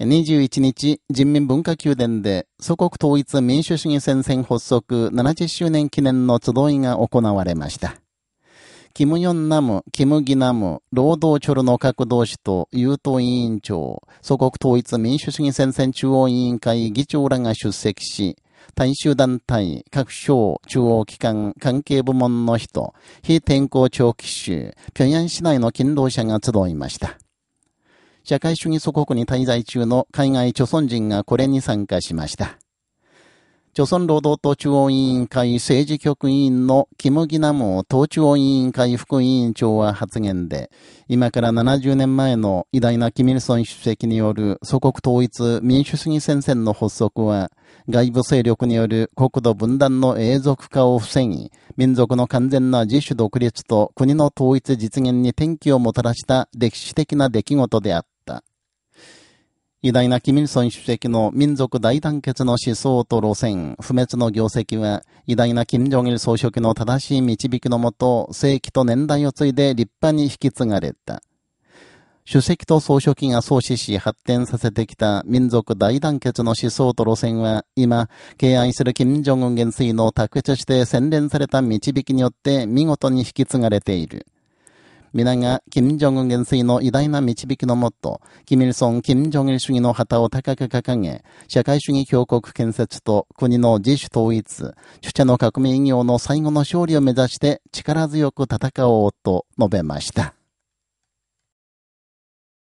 21日、人民文化宮殿で祖国統一民主主義戦線発足70周年記念の集いが行われました。キム・ヨンナム、キム・ギナム、労働チョルの各同志と優等委員長、祖国統一民主主義戦線中央委員会議長らが出席し、大衆団体、各省、中央機関、関係部門の人、非天候長期州、平壌市内の勤労者が集いました。社会主義祖国に滞在中の海外著村人がこれに参加しました。朝鮮労働党中央委員会政治局委員のキム・ギナム党中央委員会副委員長は発言で、今から70年前の偉大なキミルソン主席による祖国統一民主主義戦線の発足は、外部勢力による国土分断の永続化を防ぎ、民族の完全な自主独立と国の統一実現に転機をもたらした歴史的な出来事であった。偉大なキミルソン主席の民族大団結の思想と路線、不滅の業績は、偉大な金正日総書記の正しい導きのもと、世紀と年代を継いで立派に引き継がれた。主席と総書記が創始し発展させてきた民族大団結の思想と路線は、今、敬愛する金正恩元帥の卓越して洗練された導きによって見事に引き継がれている。皆が、金正恩元帥の偉大な導きのもと、キミルソン、金正日主義の旗を高く掲げ、社会主義強国建設と国の自主統一、主者の革命業の最後の勝利を目指して力強く戦おうと述べました。